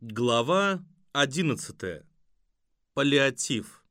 Глава 11. Паллиатив.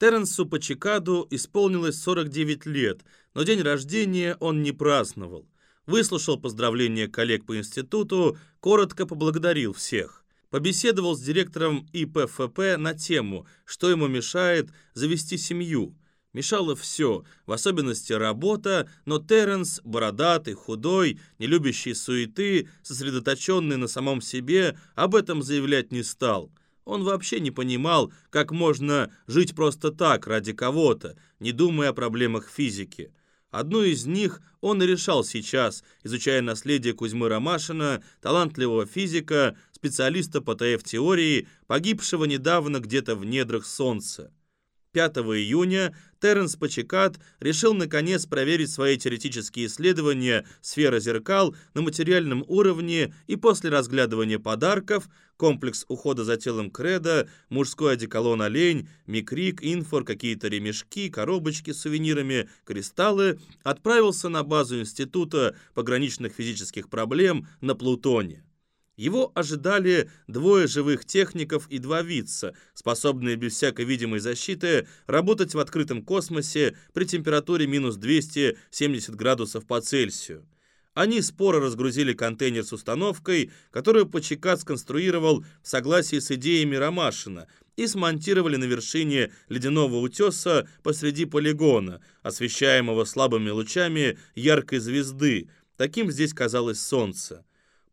Теренсу Пачекаду исполнилось 49 лет, но день рождения он не праздновал. Выслушал поздравления коллег по институту, коротко поблагодарил всех. Побеседовал с директором ИПФП на тему, что ему мешает завести семью – Мешало все, в особенности работа, но Терренс, бородатый, худой, не любящий суеты, сосредоточенный на самом себе, об этом заявлять не стал. Он вообще не понимал, как можно жить просто так, ради кого-то, не думая о проблемах физики. Одну из них он и решал сейчас, изучая наследие Кузьмы Ромашина, талантливого физика, специалиста по ТФ-теории, погибшего недавно где-то в недрах Солнца. 5 июня Терренс Пачекат решил наконец проверить свои теоретические исследования сферы зеркал на материальном уровне и после разглядывания подарков комплекс ухода за телом Кредо, мужской одеколон олень, микрик, инфор, какие-то ремешки, коробочки с сувенирами, кристаллы, отправился на базу Института пограничных физических проблем на Плутоне. Его ожидали двое живых техников и два вица, способные без всякой видимой защиты работать в открытом космосе при температуре минус 270 градусов по Цельсию. Они споро разгрузили контейнер с установкой, которую Почекат сконструировал в согласии с идеями Ромашина, и смонтировали на вершине ледяного утеса посреди полигона, освещаемого слабыми лучами яркой звезды. Таким здесь казалось солнце.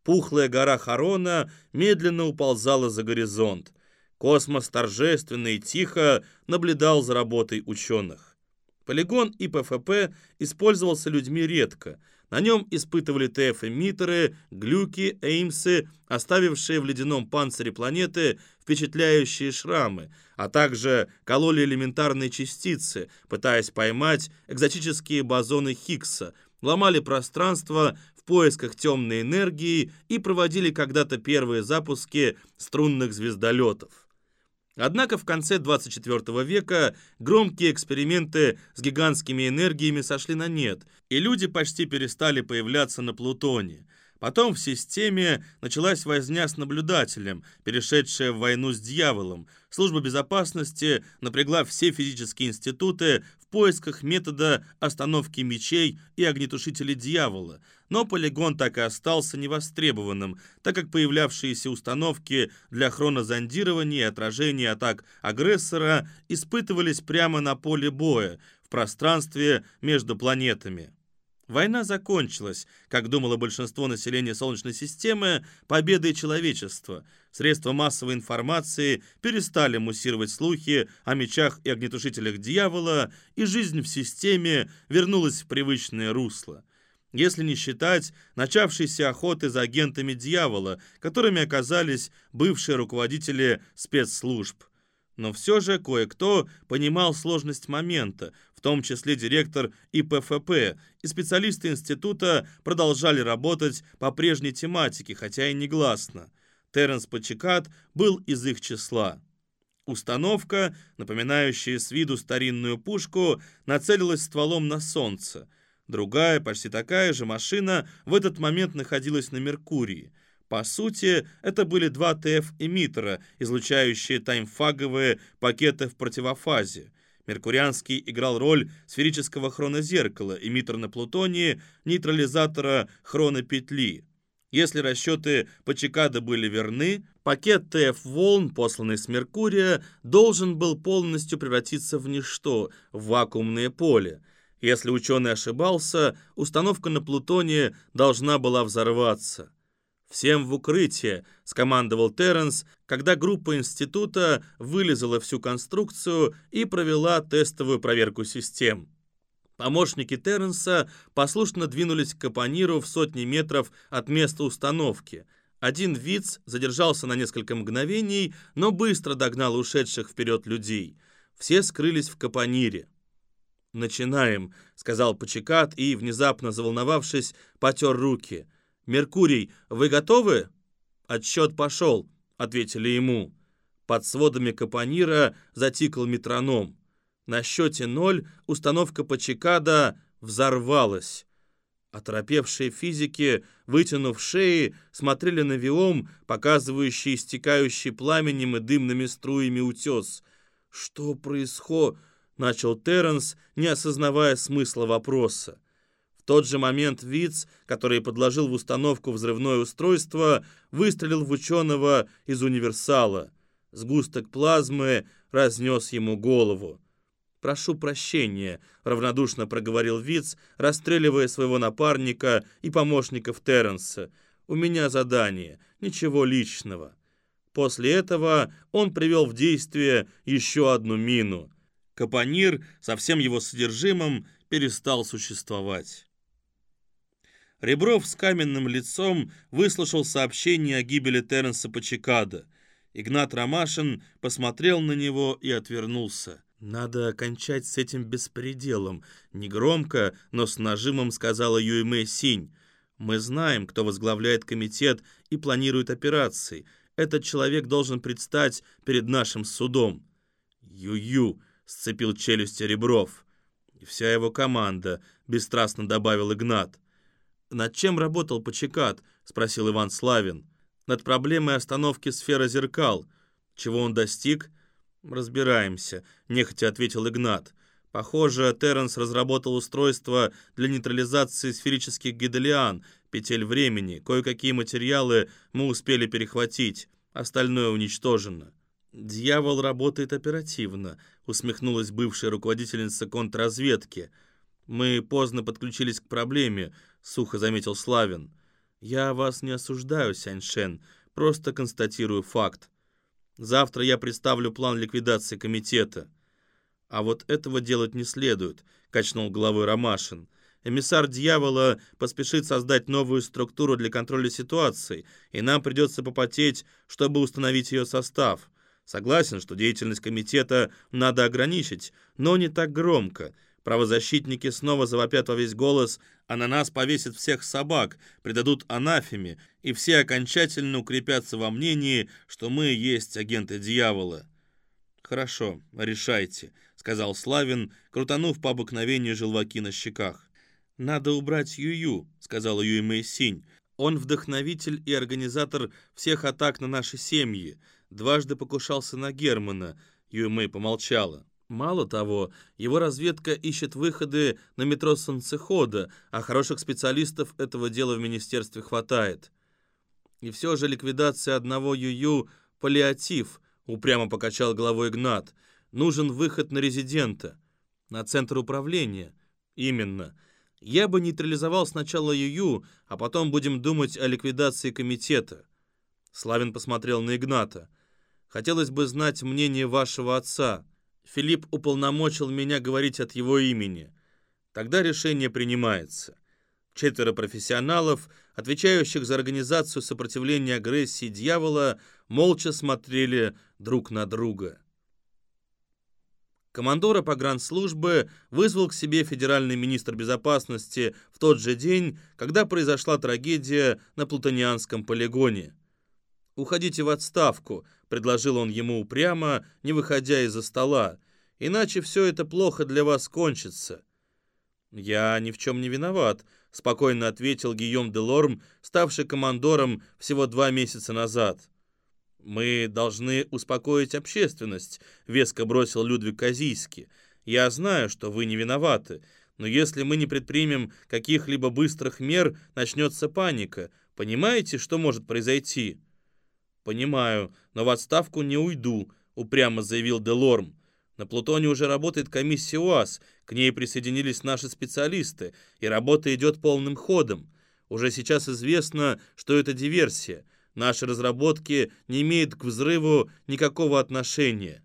Пухлая гора Харона медленно уползала за горизонт. Космос торжественно и тихо наблюдал за работой ученых. Полигон ИПФП использовался людьми редко. На нем испытывали ТФ-эмиттеры, глюки, эймсы, оставившие в ледяном панцире планеты впечатляющие шрамы, а также кололи элементарные частицы, пытаясь поймать экзотические бозоны Хиггса, ломали пространство поисках темной энергии и проводили когда-то первые запуски струнных звездолетов. Однако в конце 24 века громкие эксперименты с гигантскими энергиями сошли на нет, и люди почти перестали появляться на Плутоне. Потом в системе началась возня с наблюдателем, перешедшая в войну с дьяволом. Служба безопасности напрягла все физические институты в поисках метода остановки мечей и огнетушителей дьявола. Но полигон так и остался невостребованным, так как появлявшиеся установки для хронозондирования и отражения атак агрессора испытывались прямо на поле боя, в пространстве между планетами. Война закончилась, как думало большинство населения Солнечной системы, победой человечества. Средства массовой информации перестали муссировать слухи о мечах и огнетушителях дьявола, и жизнь в системе вернулась в привычное русло. Если не считать начавшейся охоты за агентами дьявола, которыми оказались бывшие руководители спецслужб. Но все же кое-кто понимал сложность момента, в том числе директор ИПФП, и специалисты института продолжали работать по прежней тематике, хотя и негласно. Теренс Пачекат был из их числа. Установка, напоминающая с виду старинную пушку, нацелилась стволом на солнце. Другая, почти такая же машина в этот момент находилась на Меркурии. По сути, это были два ТФ-эмиттера, излучающие таймфаговые пакеты в противофазе. Меркурианский играл роль сферического хронозеркала, эмиттер на Плутонии, нейтрализатора хронопетли. Если расчеты Пачекада были верны, пакет ТФ-волн, посланный с Меркурия, должен был полностью превратиться в ничто, в вакуумное поле. Если ученый ошибался, установка на Плутоне должна была взорваться. «Всем в укрытие!» — скомандовал Терренс, когда группа института вылезала всю конструкцию и провела тестовую проверку систем. Помощники Терренса послушно двинулись к капониру в сотни метров от места установки. Один виц задержался на несколько мгновений, но быстро догнал ушедших вперед людей. Все скрылись в капонире. «Начинаем», — сказал Почекат и, внезапно заволновавшись, потер руки — «Меркурий, вы готовы?» «Отсчет пошел», — ответили ему. Под сводами капонира затикал метроном. На счете ноль установка Пачекада взорвалась. Оторопевшие физики, вытянув шеи, смотрели на виом, показывающий истекающий пламенем и дымными струями утес. «Что происходит?» — начал Терренс, не осознавая смысла вопроса. В тот же момент Виц, который подложил в установку взрывное устройство, выстрелил в ученого из универсала. Сгусток плазмы разнес ему голову. «Прошу прощения», — равнодушно проговорил Виц, расстреливая своего напарника и помощников Терренса. «У меня задание, ничего личного». После этого он привел в действие еще одну мину. Капонир со всем его содержимым перестал существовать. Ребров с каменным лицом выслушал сообщение о гибели Терренса Почекада. Игнат Ромашин посмотрел на него и отвернулся. «Надо кончать с этим беспределом», — негромко, но с нажимом сказала Юймэ Синь. «Мы знаем, кто возглавляет комитет и планирует операции. Этот человек должен предстать перед нашим судом». «Ю-ю», — сцепил челюсти Ребров. «И вся его команда», — бесстрастно добавил Игнат. «Над чем работал Почекат?» — спросил Иван Славин. «Над проблемой остановки сферы зеркал. Чего он достиг?» «Разбираемся», — нехотя ответил Игнат. «Похоже, Терренс разработал устройство для нейтрализации сферических гиделиан, петель времени. Кое-какие материалы мы успели перехватить, остальное уничтожено». «Дьявол работает оперативно», — усмехнулась бывшая руководительница контрразведки. «Мы поздно подключились к проблеме», — сухо заметил Славин. «Я вас не осуждаю, Сяньшен, просто констатирую факт. Завтра я представлю план ликвидации комитета». «А вот этого делать не следует», — качнул головой Ромашин. «Эмиссар дьявола поспешит создать новую структуру для контроля ситуации, и нам придется попотеть, чтобы установить ее состав. Согласен, что деятельность комитета надо ограничить, но не так громко. Правозащитники снова завопят во весь голос, а на нас повесят всех собак, предадут анафеме, и все окончательно укрепятся во мнении, что мы есть агенты дьявола. «Хорошо, решайте», — сказал Славин, крутанув по обыкновению желваки на щеках. «Надо убрать Юю», — сказала Юй Синь. «Он вдохновитель и организатор всех атак на наши семьи. Дважды покушался на Германа». Юй Мэй помолчала. Мало того, его разведка ищет выходы на метро Солнцехода, а хороших специалистов этого дела в министерстве хватает. И все же ликвидация одного ЮЮ – паллиатив, упрямо покачал головой Игнат. Нужен выход на резидента, на центр управления. Именно. Я бы нейтрализовал сначала ЮЮ, а потом будем думать о ликвидации комитета. Славин посмотрел на Игната. Хотелось бы знать мнение вашего отца. Филипп уполномочил меня говорить от его имени. Тогда решение принимается. Четверо профессионалов, отвечающих за организацию сопротивления агрессии дьявола, молча смотрели друг на друга. Командора погранслужбы вызвал к себе федеральный министр безопасности в тот же день, когда произошла трагедия на Плутонианском полигоне. «Уходите в отставку», — предложил он ему упрямо, не выходя из-за стола, «иначе все это плохо для вас кончится». «Я ни в чем не виноват», — спокойно ответил Гийом де Лорм, ставший командором всего два месяца назад. «Мы должны успокоить общественность», — веско бросил Людвиг Казийский. «Я знаю, что вы не виноваты, но если мы не предпримем каких-либо быстрых мер, начнется паника. Понимаете, что может произойти?» «Понимаю, но в отставку не уйду», — упрямо заявил Делорм. «На Плутоне уже работает комиссия УАЗ, к ней присоединились наши специалисты, и работа идет полным ходом. Уже сейчас известно, что это диверсия. Наши разработки не имеют к взрыву никакого отношения».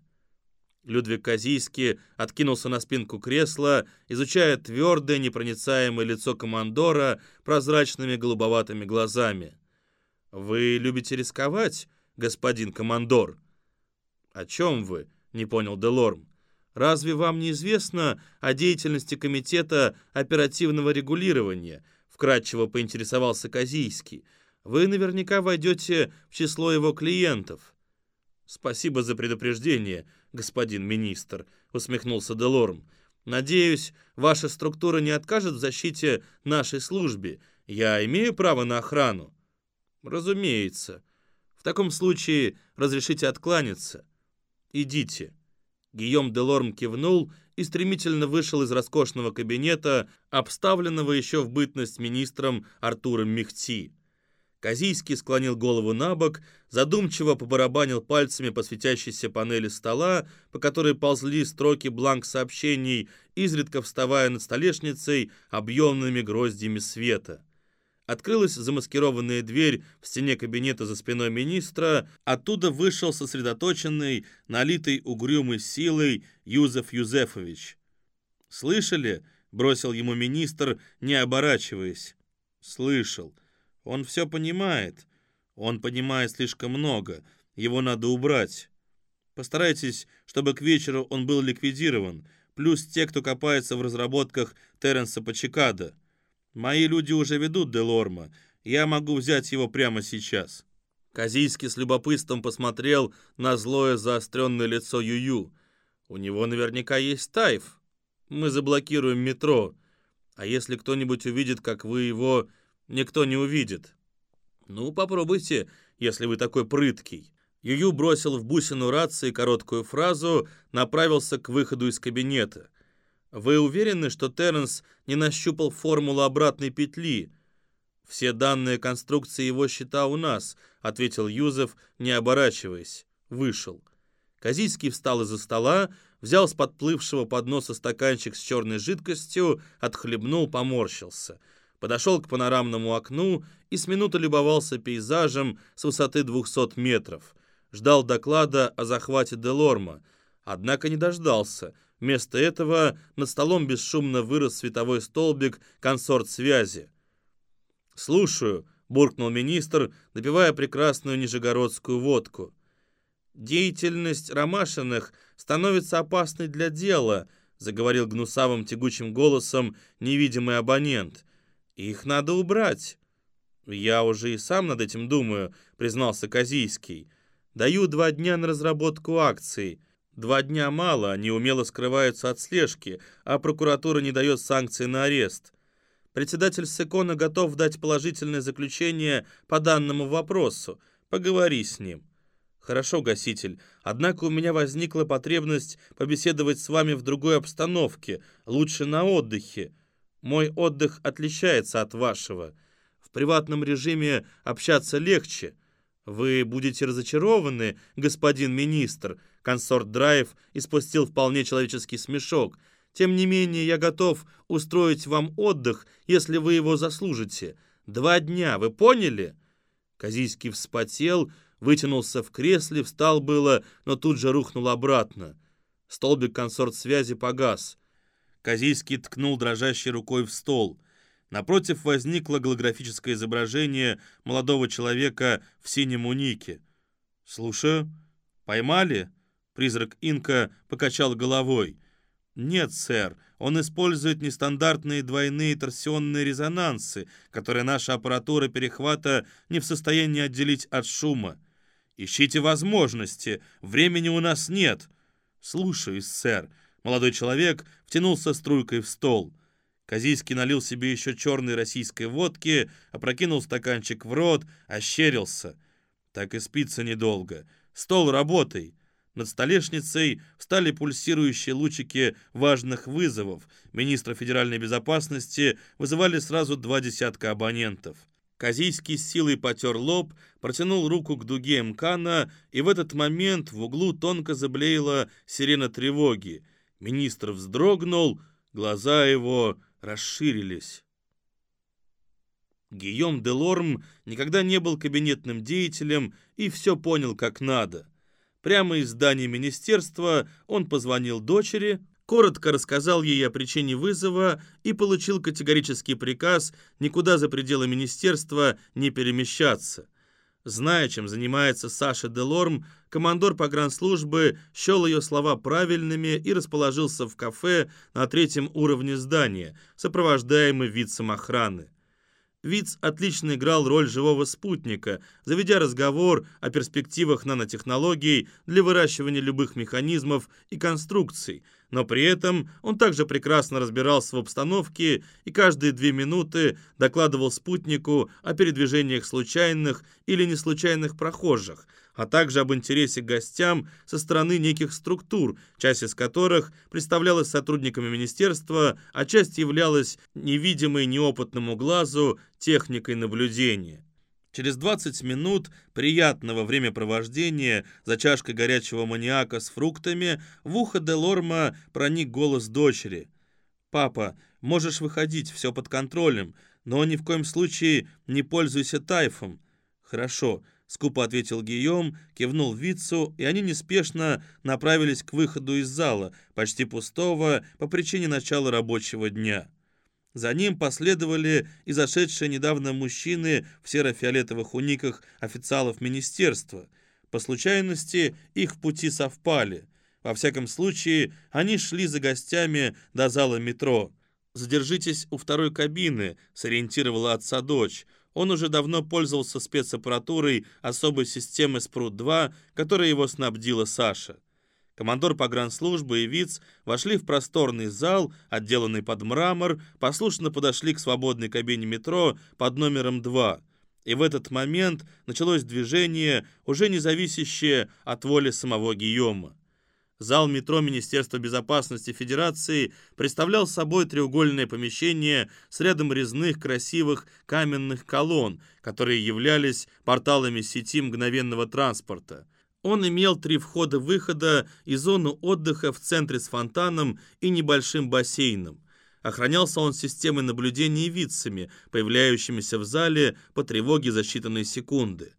Людвиг Казийский откинулся на спинку кресла, изучая твердое, непроницаемое лицо командора прозрачными голубоватыми глазами. «Вы любите рисковать, господин командор?» «О чем вы?» — не понял Делорм. «Разве вам не известно о деятельности Комитета оперативного регулирования?» — вкратчиво поинтересовался Казийский. «Вы наверняка войдете в число его клиентов». «Спасибо за предупреждение, господин министр», — усмехнулся Делорм. Надеюсь, ваша структура не откажет в защите нашей службе. Я имею право на охрану? Разумеется. В таком случае разрешите откланяться. Идите. Гийом Делорм кивнул и стремительно вышел из роскошного кабинета, обставленного еще в бытность министром Артуром Мехти. Казийский склонил голову на бок, задумчиво побарабанил пальцами по светящейся панели стола, по которой ползли строки бланк сообщений, изредка вставая над столешницей объемными гроздьями света. Открылась замаскированная дверь в стене кабинета за спиной министра, оттуда вышел сосредоточенный, налитый угрюмой силой Юзеф Юзефович. «Слышали?» — бросил ему министр, не оборачиваясь. «Слышал. Он все понимает. Он понимает слишком много. Его надо убрать. Постарайтесь, чтобы к вечеру он был ликвидирован, плюс те, кто копается в разработках Терренса Пачекада. Мои люди уже ведут Делорма. Я могу взять его прямо сейчас». Казийский с любопытством посмотрел на злое заостренное лицо Юю. «У него наверняка есть тайф. Мы заблокируем метро. А если кто-нибудь увидит, как вы его никто не увидит. Ну, попробуйте, если вы такой прыткий. Юю бросил в бусину рации короткую фразу, направился к выходу из кабинета. Вы уверены, что Терренс не нащупал формулу обратной петли? Все данные конструкции его счета у нас, ответил Юзеф, не оборачиваясь. Вышел. Казийский встал из-за стола, взял с подплывшего подноса стаканчик с черной жидкостью, отхлебнул, поморщился — подошел к панорамному окну и с минуты любовался пейзажем с высоты 200 метров. Ждал доклада о захвате Делорма, однако не дождался. Вместо этого над столом бесшумно вырос световой столбик консорт связи. «Слушаю», — буркнул министр, допивая прекрасную нижегородскую водку. «Деятельность Ромашиных становится опасной для дела», — заговорил гнусавым тягучим голосом невидимый абонент. Их надо убрать. Я уже и сам над этим думаю, признался Казийский. Даю два дня на разработку акций. Два дня мало, они умело скрываются от слежки, а прокуратура не дает санкций на арест. Председатель Секона готов дать положительное заключение по данному вопросу. Поговори с ним. Хорошо, гаситель. Однако у меня возникла потребность побеседовать с вами в другой обстановке, лучше на отдыхе. Мой отдых отличается от вашего. В приватном режиме общаться легче. Вы будете разочарованы, господин министр. Консорт Драйв испустил вполне человеческий смешок. Тем не менее, я готов устроить вам отдых, если вы его заслужите. Два дня, вы поняли?» Казийский вспотел, вытянулся в кресле, встал было, но тут же рухнул обратно. Столбик консорт связи погас. Казийский ткнул дрожащей рукой в стол. Напротив возникло голографическое изображение молодого человека в синем унике. «Слушаю. Поймали?» Призрак Инка покачал головой. «Нет, сэр, он использует нестандартные двойные торсионные резонансы, которые наша аппаратура перехвата не в состоянии отделить от шума. Ищите возможности, времени у нас нет». «Слушаюсь, сэр. Молодой человек втянулся струйкой в стол. Казийский налил себе еще черной российской водки, опрокинул стаканчик в рот, ощерился. Так и спится недолго. Стол, работай. Над столешницей встали пульсирующие лучики важных вызовов. Министра федеральной безопасности вызывали сразу два десятка абонентов. Казийский с силой потер лоб, протянул руку к дуге МКАНа, и в этот момент в углу тонко заблеяла сирена тревоги — Министр вздрогнул, глаза его расширились. Гийом де Лорм никогда не был кабинетным деятелем и все понял как надо. Прямо из здания министерства он позвонил дочери, коротко рассказал ей о причине вызова и получил категорический приказ никуда за пределы министерства не перемещаться. Зная, чем занимается Саша Делорм, командор погранслужбы счел ее слова правильными и расположился в кафе на третьем уровне здания, сопровождаемый вицем охраны. Виц отлично играл роль живого спутника, заведя разговор о перспективах нанотехнологий для выращивания любых механизмов и конструкций, но при этом он также прекрасно разбирался в обстановке и каждые две минуты докладывал спутнику о передвижениях случайных или неслучайных прохожих, а также об интересе гостям со стороны неких структур, часть из которых представлялась сотрудниками министерства, а часть являлась невидимой неопытному глазу техникой наблюдения. Через 20 минут приятного времяпровождения за чашкой горячего маниака с фруктами в ухо Делорма проник голос дочери. «Папа, можешь выходить, все под контролем, но ни в коем случае не пользуйся тайфом». «Хорошо», — скупо ответил Гийом, кивнул Вицу, и они неспешно направились к выходу из зала, почти пустого, по причине начала рабочего дня. За ним последовали и зашедшие недавно мужчины в серо-фиолетовых униках официалов министерства. По случайности их пути совпали. Во всяком случае, они шли за гостями до зала метро. «Задержитесь у второй кабины», — сориентировала отца дочь. Он уже давно пользовался спецаппаратурой особой системы Спрут-2, которой его снабдила Саша. Командор погранслужбы и Виц вошли в просторный зал, отделанный под мрамор, послушно подошли к свободной кабине метро под номером 2. И в этот момент началось движение, уже не зависящее от воли самого Гийома. Зал метро Министерства безопасности Федерации представлял собой треугольное помещение с рядом резных красивых каменных колонн, которые являлись порталами сети мгновенного транспорта. Он имел три входа-выхода и зону отдыха в центре с фонтаном и небольшим бассейном. Охранялся он системой наблюдения вицами, появляющимися в зале по тревоге за считанные секунды.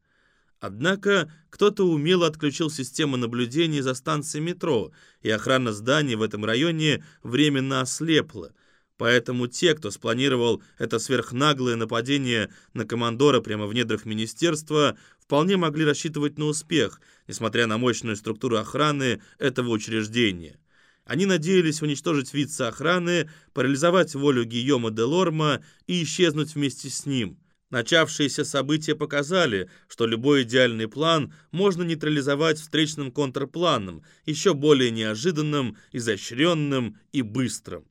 Однако кто-то умело отключил систему наблюдения за станцией метро, и охрана зданий в этом районе временно ослепла. Поэтому те, кто спланировал это сверхнаглое нападение на командора прямо в недрах министерства, вполне могли рассчитывать на успех, несмотря на мощную структуру охраны этого учреждения. Они надеялись уничтожить вице-охраны, парализовать волю Гийома де Лорма и исчезнуть вместе с ним. Начавшиеся события показали, что любой идеальный план можно нейтрализовать встречным контрпланом, еще более неожиданным, изощренным и быстрым.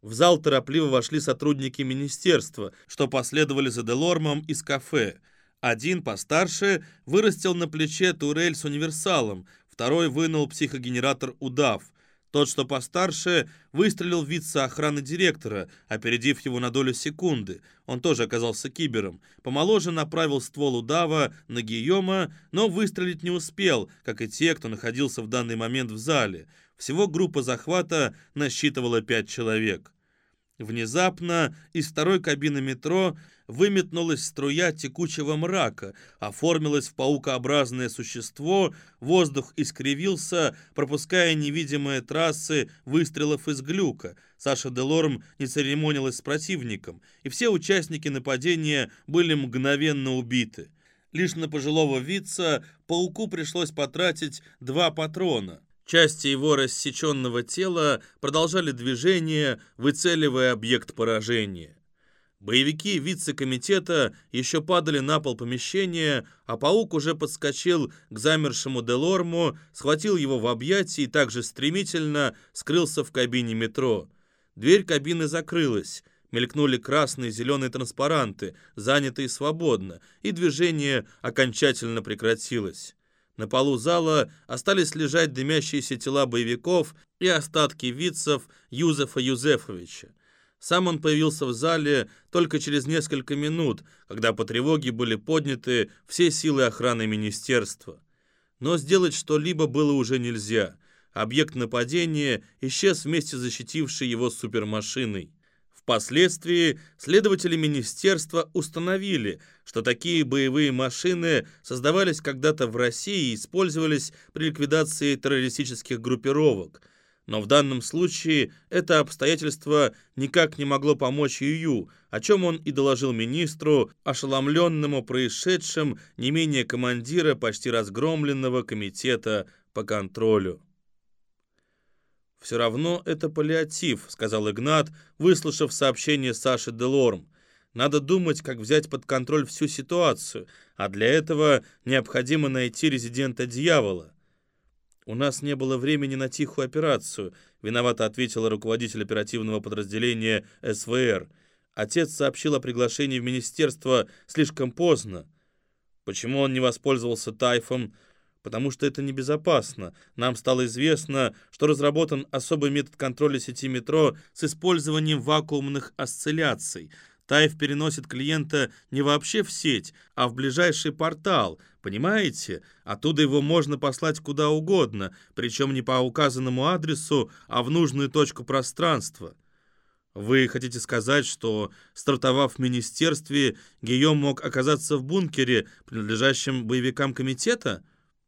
В зал торопливо вошли сотрудники министерства, что последовали за Делормом из кафе – один, постарше, вырастил на плече турель с универсалом, второй вынул психогенератор «Удав». Тот, что постарше, выстрелил в вице-охраны директора, опередив его на долю секунды. Он тоже оказался кибером. Помоложе направил ствол удава на Гийома, но выстрелить не успел, как и те, кто находился в данный момент в зале. Всего группа захвата насчитывала пять человек. Внезапно из второй кабины метро выметнулась струя текучего мрака, оформилось в паукообразное существо, воздух искривился, пропуская невидимые трассы выстрелов из глюка. Саша Делорм не церемонилась с противником, и все участники нападения были мгновенно убиты. Лишь на пожилого вица пауку пришлось потратить два патрона. Части его рассеченного тела продолжали движение, выцеливая объект поражения. Боевики вице-комитета еще падали на пол помещения, а паук уже подскочил к замершему Делорму, схватил его в объятия и также стремительно скрылся в кабине метро. Дверь кабины закрылась. Мелькнули красные и зеленые транспаранты, занятые свободно, и движение окончательно прекратилось. На полу зала остались лежать дымящиеся тела боевиков и остатки вицев Юзефа Юзефовича. Сам он появился в зале только через несколько минут, когда по тревоге были подняты все силы охраны министерства. Но сделать что-либо было уже нельзя. Объект нападения исчез вместе с защитившей его супермашиной. Впоследствии следователи министерства установили, что такие боевые машины создавались когда-то в России и использовались при ликвидации террористических группировок. Но в данном случае это обстоятельство никак не могло помочь Юю, о чем он и доложил министру, ошеломленному происшедшим не менее командира почти разгромленного комитета по контролю. «Все равно это паллиатив», — сказал Игнат, выслушав сообщение Саши Делорм. «Надо думать, как взять под контроль всю ситуацию, а для этого необходимо найти резидента дьявола». «У нас не было времени на тихую операцию», — виновато ответила руководитель оперативного подразделения СВР. Отец сообщил о приглашении в министерство слишком поздно. Почему он не воспользовался тайфом? Потому что это небезопасно. Нам стало известно, что разработан особый метод контроля сети метро с использованием вакуумных осцилляций. Тайф переносит клиента не вообще в сеть, а в ближайший портал, понимаете? Оттуда его можно послать куда угодно, причем не по указанному адресу, а в нужную точку пространства. Вы хотите сказать, что, стартовав в министерстве, Гийом мог оказаться в бункере, принадлежащем боевикам комитета?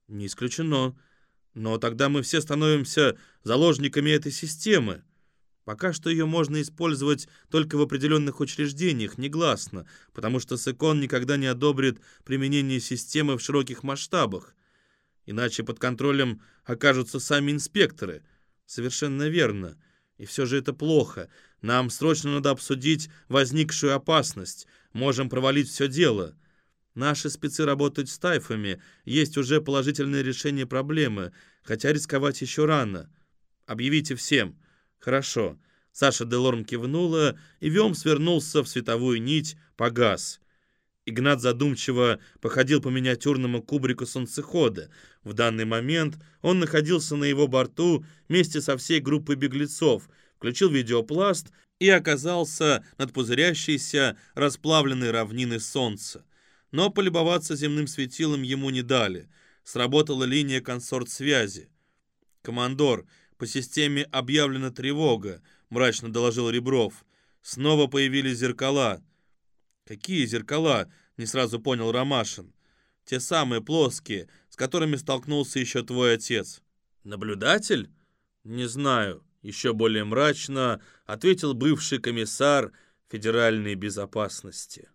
Не исключено. Но тогда мы все становимся заложниками этой системы. Пока что ее можно использовать только в определенных учреждениях, негласно, потому что СЭКОН никогда не одобрит применение системы в широких масштабах. Иначе под контролем окажутся сами инспекторы. Совершенно верно. И все же это плохо. Нам срочно надо обсудить возникшую опасность. Можем провалить все дело. Наши спецы работают с тайфами. Есть уже положительное решение проблемы, хотя рисковать еще рано. Объявите всем. Хорошо. Саша Делорм кивнула, и Вем свернулся в световую нить, погас. Игнат задумчиво походил по миниатюрному кубрику солнцехода. В данный момент он находился на его борту вместе со всей группой беглецов, включил видеопласт и оказался над пузырящейся расплавленной равниной солнца. Но полюбоваться земным светилом ему не дали. Сработала линия консорт-связи. «Командор, по системе объявлена тревога», — мрачно доложил Ребров. «Снова появились зеркала». «Какие зеркала?» — не сразу понял Ромашин. «Те самые плоские, с которыми столкнулся еще твой отец». «Наблюдатель?» «Не знаю», — еще более мрачно ответил бывший комиссар федеральной безопасности.